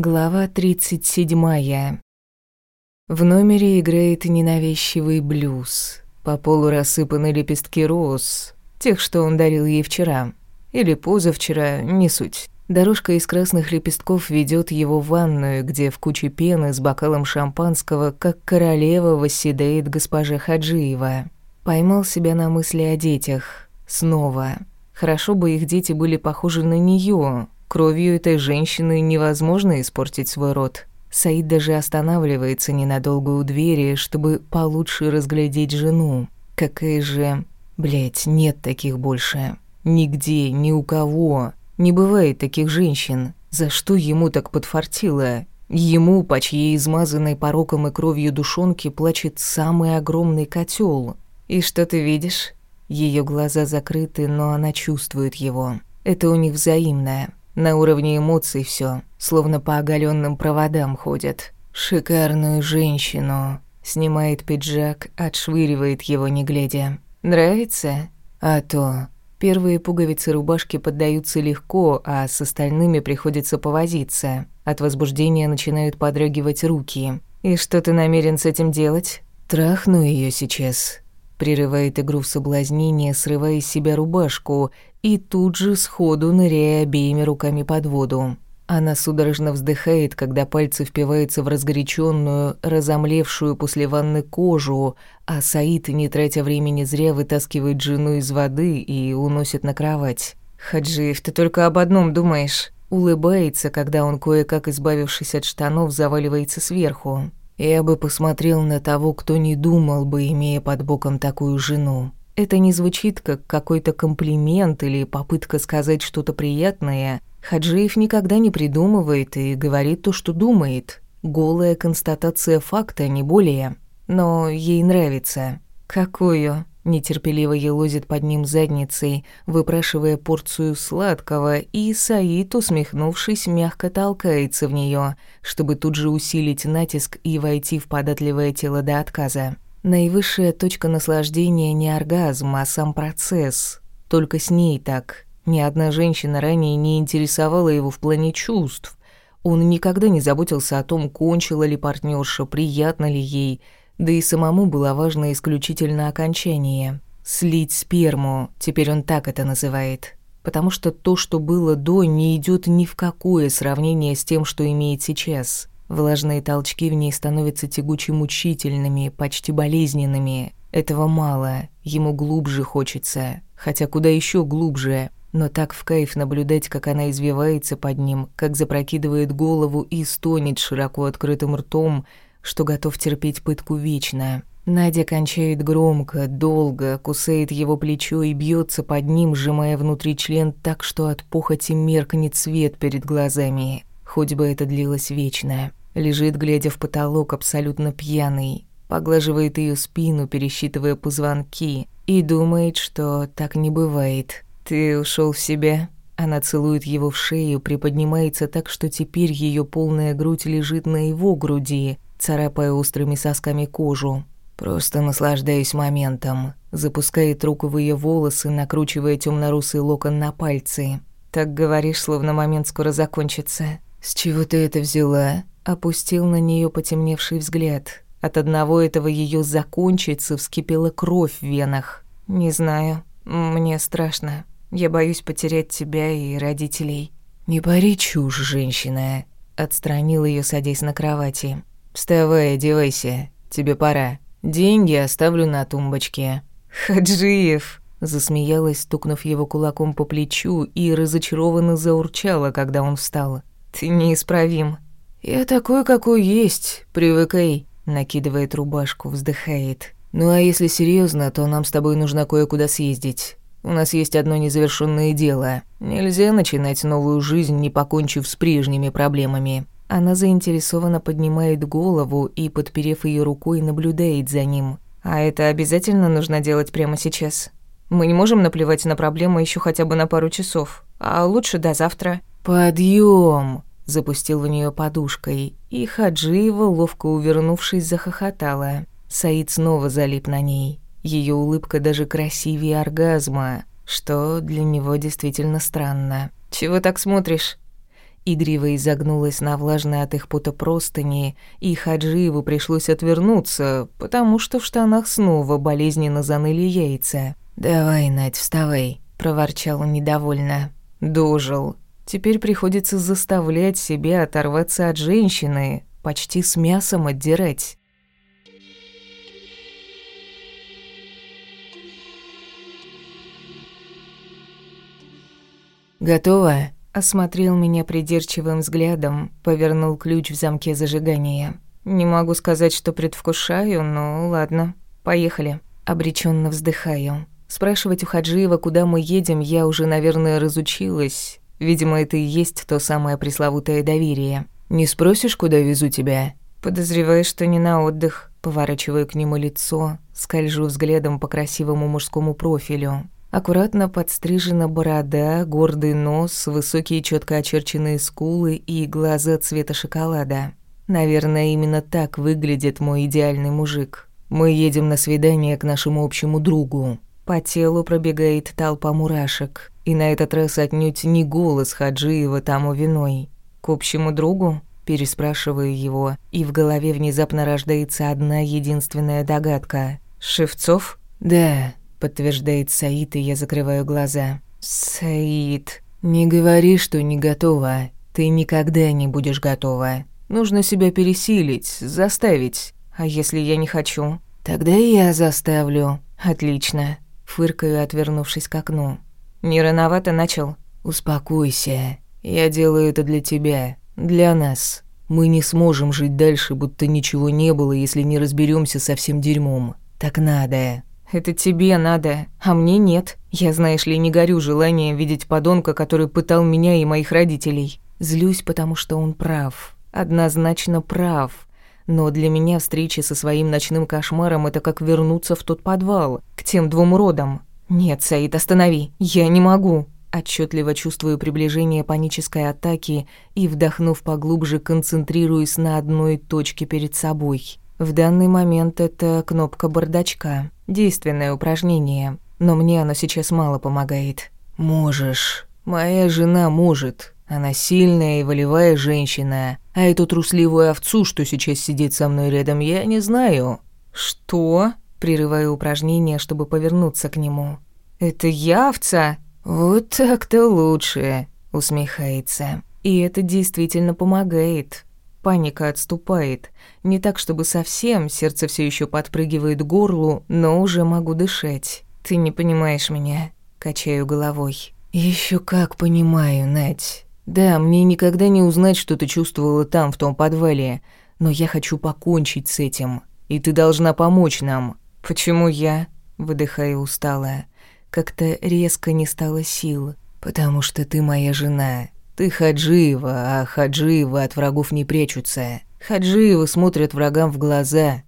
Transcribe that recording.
Глава 37. В номере играет ненавязчивый блюз. По полу рассыпаны лепестки роз, тех, что он дарил ей вчера. Или позавчера, не суть. Дорожка из красных лепестков ведет его в ванную, где в куче пены с бокалом шампанского, как королева восседает госпожа Хаджиева. Поймал себя на мысли о детях. Снова. Хорошо бы их дети были похожи на нее, Кровью этой женщины невозможно испортить свой род. Саид даже останавливается ненадолго у двери, чтобы получше разглядеть жену. Какая же... Блять, нет таких больше. Нигде, ни у кого. Не бывает таких женщин. За что ему так подфартило? Ему, по чьей измазанной пороком и кровью душонке, плачет самый огромный котел. И что ты видишь? Ее глаза закрыты, но она чувствует его. Это у них взаимное. На уровне эмоций все, словно по оголенным проводам ходят. Шикарную женщину. Снимает пиджак, отшвыривает его, не глядя. Нравится? А то. Первые пуговицы рубашки поддаются легко, а с остальными приходится повозиться. От возбуждения начинают подрагивать руки. И что ты намерен с этим делать? Трахну ее сейчас. Прерывает игру в соблазнение, срывая из себя рубашку и тут же сходу ныряя обеими руками под воду. Она судорожно вздыхает, когда пальцы впиваются в разгоряченную, разомлевшую после ванны кожу, а Саид, не тратя времени зря, вытаскивает жену из воды и уносит на кровать. «Хаджиев, ты только об одном думаешь». Улыбается, когда он, кое-как избавившись от штанов, заваливается сверху. Я бы посмотрел на того, кто не думал бы, имея под боком такую жену. Это не звучит как какой-то комплимент или попытка сказать что-то приятное. Хаджиев никогда не придумывает и говорит то, что думает. Голая констатация факта, не более. Но ей нравится. Какую? Нетерпеливо елозит под ним задницей, выпрашивая порцию сладкого, и Саид, усмехнувшись, мягко толкается в нее, чтобы тут же усилить натиск и войти в податливое тело до отказа. Наивысшая точка наслаждения не оргазм, а сам процесс. Только с ней так. Ни одна женщина ранее не интересовала его в плане чувств. Он никогда не заботился о том, кончила ли партнерша, приятно ли ей – да и самому было важно исключительно окончание. Слить сперму, теперь он так это называет. Потому что то, что было до, не идет ни в какое сравнение с тем, что имеет сейчас. Влажные толчки в ней становятся тягуче мучительными, почти болезненными. Этого мало, ему глубже хочется, хотя куда еще глубже. Но так в кайф наблюдать, как она извивается под ним, как запрокидывает голову и стонет широко открытым ртом, что готов терпеть пытку вечно. Надя кончает громко, долго, кусает его плечо и бьется под ним, сжимая внутри член так, что от похоти меркнет свет перед глазами. Хоть бы это длилось вечно. Лежит, глядя в потолок, абсолютно пьяный. Поглаживает ее спину, пересчитывая позвонки, и думает, что так не бывает. «Ты ушел в себя?» Она целует его в шею, приподнимается так, что теперь ее полная грудь лежит на его груди, царапая острыми сосками кожу. Просто наслаждаюсь моментом. Запускает руку ее волосы, накручивая темно-русый локон на пальцы. Так говоришь, словно момент скоро закончится. С чего ты это взяла? Опустил на нее потемневший взгляд. От одного этого ее закончится вскипела кровь в венах. Не знаю. Мне страшно. Я боюсь потерять тебя и родителей. Не пари чушь, женщина. Отстранил ее, садясь на кровати. «Вставай, одевайся, тебе пора. Деньги оставлю на тумбочке». «Хаджиев!» Засмеялась, стукнув его кулаком по плечу, и разочарованно заурчала, когда он встал. «Ты неисправим». «Я такой, какой есть, привыкай», — накидывает рубашку, вздыхает. «Ну а если серьезно, то нам с тобой нужно кое-куда съездить. У нас есть одно незавершенное дело. Нельзя начинать новую жизнь, не покончив с прежними проблемами. Она заинтересованно поднимает голову и, подперев ее рукой, наблюдает за ним. «А это обязательно нужно делать прямо сейчас? Мы не можем наплевать на проблему еще хотя бы на пару часов, а лучше до завтра». «Подъем!» – запустил в нее подушкой, и Хаджиева, ловко увернувшись, захохотала. Саид снова залип на ней. Ее улыбка даже красивее оргазма, что для него действительно странно. «Чего так смотришь?» игриво изогнулась на влажной от их пота простыни, и Хаджиеву пришлось отвернуться, потому что в штанах снова болезненно заныли яйца. «Давай, Надь, вставай», — проворчал он недовольно. «Дожил. Теперь приходится заставлять себя оторваться от женщины, почти с мясом отдирать». «Готово?» Осмотрел меня придирчивым взглядом, повернул ключ в замке зажигания. Не могу сказать, что предвкушаю, но ладно. Поехали. Обреченно вздыхаю. Спрашивать у Хаджиева, куда мы едем, я уже, наверное, разучилась. Видимо, это и есть то самое пресловутое доверие. «Не спросишь, куда везу тебя?» Подозреваю, что не на отдых. Поворачиваю к нему лицо, скольжу взглядом по красивому мужскому профилю. Аккуратно подстрижена борода, гордый нос, высокие четко очерченные скулы и глаза цвета шоколада. Наверное, именно так выглядит мой идеальный мужик. Мы едем на свидание к нашему общему другу. По телу пробегает толпа мурашек, и на этот раз отнюдь не голос Хаджиева тому виной. К общему другу? Переспрашиваю его, и в голове внезапно рождается одна единственная догадка. «Шевцов?» «Да, подтверждает Саид, и я закрываю глаза. Саид, не говори, что не готова. Ты никогда не будешь готова. Нужно себя пересилить, заставить. А если я не хочу? Тогда я заставлю. Отлично. Фыркаю, отвернувшись к окну. Не рановато начал? Успокойся. Я делаю это для тебя, для нас. Мы не сможем жить дальше, будто ничего не было, если не разберемся со всем дерьмом. Так надо. Это тебе надо, а мне нет. Я, знаешь ли, не горю желанием видеть подонка, который пытал меня и моих родителей. Злюсь, потому что он прав. Однозначно прав. Но для меня встреча со своим ночным кошмаром — это как вернуться в тот подвал, к тем двум родам. Нет, Саид, останови. Я не могу. Отчетливо чувствую приближение панической атаки и, вдохнув поглубже, концентрируюсь на одной точке перед собой. В данный момент это кнопка бардачка. Действенное упражнение, но мне оно сейчас мало помогает. Можешь. Моя жена может. Она сильная и волевая женщина. А эту трусливую овцу, что сейчас сидит со мной рядом, я не знаю. Что? Прерываю упражнение, чтобы повернуться к нему. Это я овца? Вот так-то лучше, усмехается. И это действительно помогает. Паника отступает. Не так, чтобы совсем, сердце все еще подпрыгивает к горлу, но уже могу дышать. Ты не понимаешь меня, качаю головой. Еще как понимаю, Надь. Да, мне никогда не узнать, что ты чувствовала там, в том подвале, но я хочу покончить с этим, и ты должна помочь нам. Почему я? Выдыхаю устало. Как-то резко не стало сил. Потому что ты моя жена, ты Хаджиева, а Хаджиева от врагов не прячутся. Хаджиевы смотрят врагам в глаза,